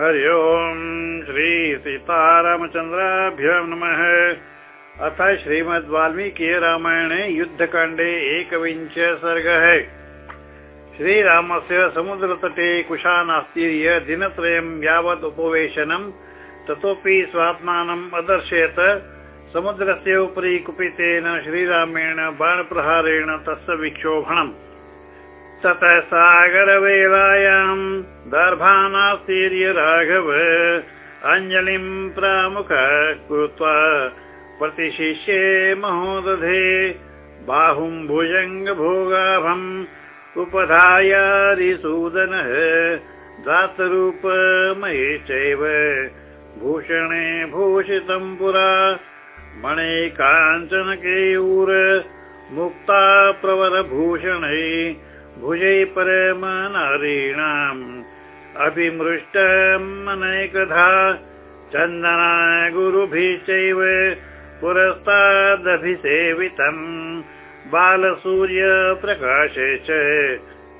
हरि ओम् श्री सीतारामचन्द्राभ्यो नमः। अथ श्रीमद् वाल्मीकि रामायणे युद्धकाण्डे एकविंश सर्गः श्रीरामस्य समुद्रतटे कुशानास्तीर्य दिनत्रयं यावत् उपवेशनं ततोपि स्वात्मानम् अदर्शयत्। समुद्रस्य उपरि कुपितेन श्रीरामेण बाणप्रहारेण तस्य विक्षोभणम्। ततः सागरवेलायाम् दर्भानास्तीर्य राघव अञ्जलिम् प्रामुख कृत्वा प्रतिशिष्ये महोदधे बाहुम् भुजङ्गभोगाभम् उपधायादिसूदनः दातरूपमये चैव भूषणे भूषितम् पुरा मणे काञ्चन केयूर मुक्ता प्रवरभूषणै भुजै परमनारीणाम् अभिमृष्टम् अनेकधा चन्दना गुरुभिश्चैव पुरस्तादभिसेवितम्। बालसूर्यप्रकाशे च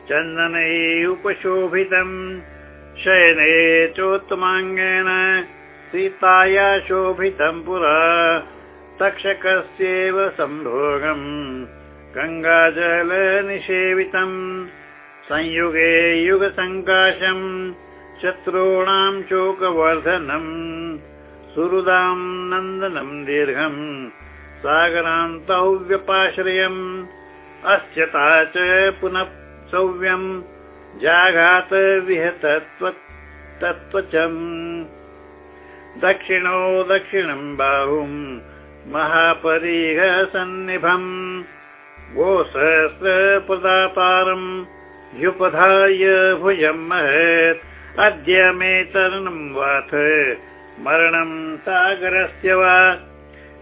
चन्दनै उपशोभितम्। शयने चोत्तमाङ्गेन सीताया शोभितम् पुरा। तक्षकस्यैव सम्भोगम् गङ्गाजलनिषेवितम् संयुगे युगसङ्काशम् शत्रूणाम् शोकवर्धनम् सुहृदाम् नन्दनम् दीर्घम् सागरान्तौ व्यपाश्रयम् अस्यता च पुनः सौव्यम् जाघात विहतत्वचम् दक्षिणो दक्षिणम् बाहुम् महापरिह सन्निभम् गोसहस्रप्रदातारम् ह्युपधाय भुजम् महत्। अद्य मे तरणम् वाथ। मरणम् सागरस्य वा।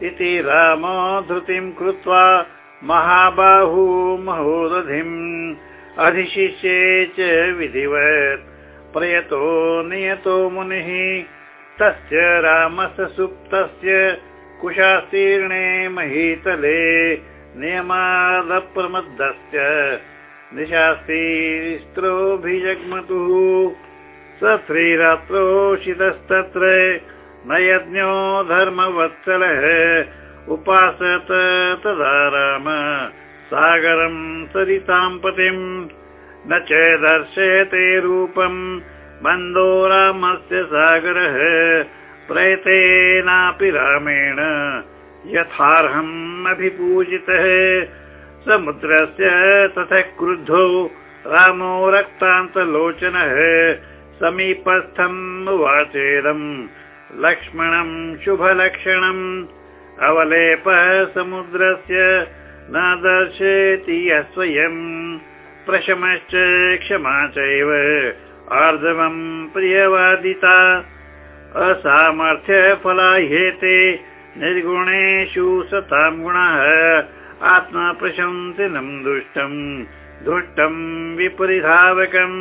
इति रामो धृतिम् कृत्वा महाबाहू महोदधिम् अधिशिष्ये च विधिवत्। प्रयतो नियतो मुनिः। तस्य रामस्य सुप्तस्य कुशास्तीर्णे महीतले नियमादप्रमदस्य निशास्तीस्त्रोऽभिजग्मतुः स श्रीरात्रोषितस्तत्र न यज्ञो धर्मवत्सलः उपासत तदा राम। सागरम् सरिताम् पतिम् न च दर्शयते रूपम् मन्दो रामस्य सागरः प्रयतेनापि रामेण यथार्हम् अभिपूजितः समुद्रस्य ततः क्रुद्धो रामो रक्तान्तलोचनः समीपस्थम् वाचेदम्। लक्ष्मणम् शुभलक्षणम्। अवलेपः समुद्रस्य न दर्शयति स्वयम्। प्रशमश्च क्षमा चैव। आर्जवम् प्रियवादिता। असामर्थ्यफलाह्येते निर्गुणेषु सताम् गुणः आत्मा प्रशंसिनम् दुष्टम् दुष्टम् विपरिधावकम्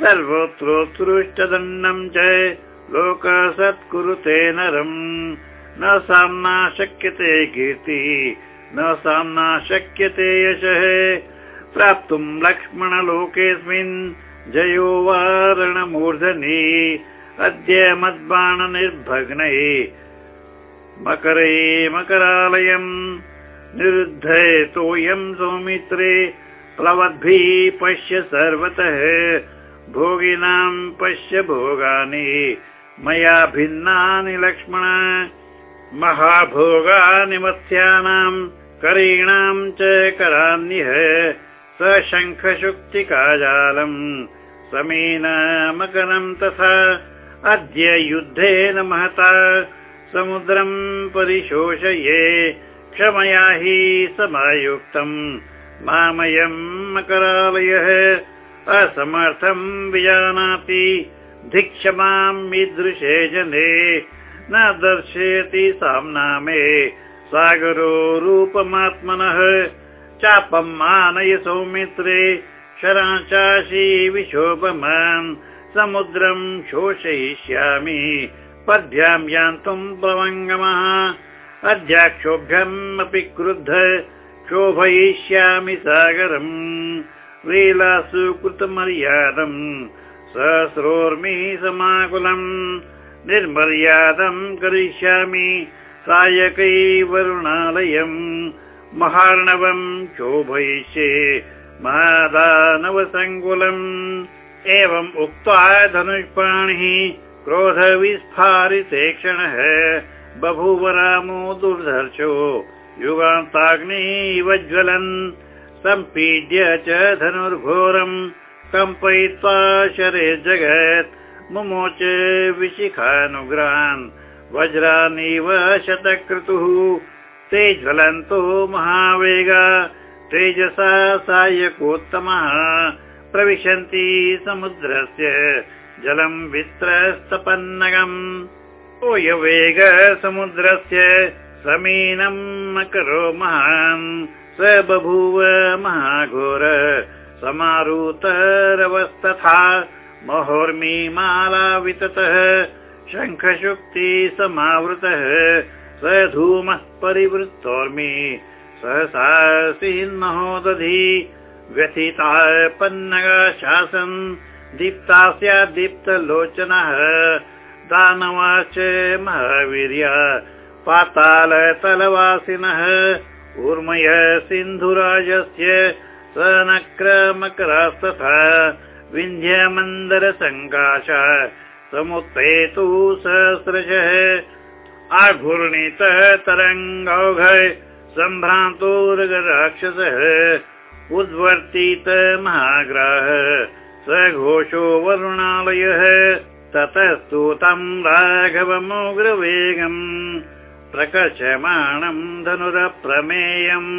सर्वोत्रोत्कृष्टदण्डम् च लोक सत्कुरुते नरम् न साम्ना शक्यते कीर्ति न साम्ना शक्यते यशः। प्राप्तुम् लक्ष्मणलोकेऽस्मिन् जयो वारणमूर्धनि अद्य मद्बाणनिर्भग्नै मकरे मकरालयम् निरुद्धयतोऽयम् सौमित्रे प्लवद्भिः पश्य सर्वतः भोगिनाम् पश्य भोगानि। मया भिन्नानि लक्ष्मण महाभोगानि मत्स्यानाम् करीणाम् च करान्यः। स शङ्खशुक्तिकाजालम् समीनमकरम् तथा अद्य युद्धेन महता समुद्रम् परिशोषये क्षमया हि समायुक्तम्। मामयम् मकरालयः। असमर्थम् विजानाति। धिक्षमाम् मीदृशे जने। न दर्शयति साम्ना मे सागरो रूपमात्मनः चापम् आनय सौमित्रे। शराचाशी विशोभमान् समुद्रम् शोषयिष्यामि। पद्भ्याम् यान्तुम् प्रवङ्गमः अद्याक्षोभ्यम् अपि क्रुद्ध क्षोभयिष्यामि सागरम्। लीलासु कृतमर्यादम् सहस्रोर्मि समाकुलम्। निर्मर्यादम् करिष्यामि सायकै वरुणालयम् महार्णवम् शोभयिष्ये महादानवसङ्कुलम्। एवम् उक्त्वा धनुष्पाणिः क्रोधविस्फारिते क्षणः बभूव रामो दुर्धर्षो। युगान्ताग्निवज्ज्वलन् सम्पीड्य च धनुर्घोरम्। कम्पयित्वा शरे जगत्। मुमोच विशिखानुग्रान् वज्रानीव शतक्रतुः। ते ज्वलन्तो महावेगा। तेजसा सायकोत्तमः। प्रविशन्ति समुद्रस्य। जलम् वित्रस्तपन्नगम् समुद्रस्य समीनम् अकरो महान् स बभूव महाघोर समारुतरवस्तथा महोर्मि माला विततः शङ्खशुक्ति समावृतः। स धूमः परिवृत्तोर्मि सहसा सिन्महो दधि व्यथिता पन्नगा शासन् दीप्ता स्यात् दीप्तलोचनः दानवाश्च महावीर्य पातालतलवासिनः ऊर्मय सिन्धुराजस्य स नक्रमकरास्तथा विन्ध्यमन्दरसङ्काश समुत्पेतु सहस्रशः आघूर्णितः तरङ्गौघ सम्भ्रान्तोरगराक्षसः उद्वर्तित महाग्राह स घोषो वरुणालयः ततस्तु तम् राघवमुग्रवेगम् प्रकर्षमाणम् धनुरप्रमेयम्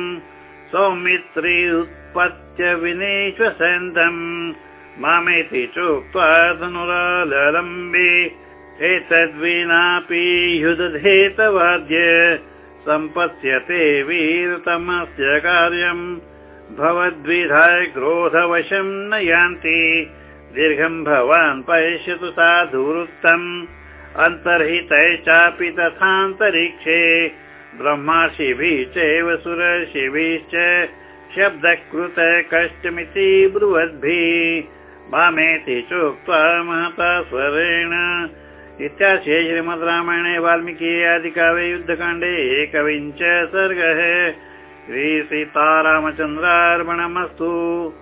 सौमित्री उत्पत्य विनेश्वसन्तम् मामेति चोक्त्वा धनुरालम्बे एतद्विनापि युदधेतवाद्य सम्पत्स्यते वीरतमस्य कार्यम् भवद्विधा क्रोधवशम् न यान्ति दीर्घम् भवान् पश्यतु साधुवृत्तम्। अन्तर्हितै चापि तथान्तरिक्षे। ब्रह्माशिभिः चैव सुरशिभिश्च। शब्दकृत कष्टमिति ब्रुवद्भिः। मामेति चोक्त्वा महता स्वरेण। इत्याशे श्रीमद् रामायणे वाल्मीकि आदिकाव्ये युद्धकाण्डे एकविंश सर्गः। श्रीसीतारामचन्द्रार्पणमस्तु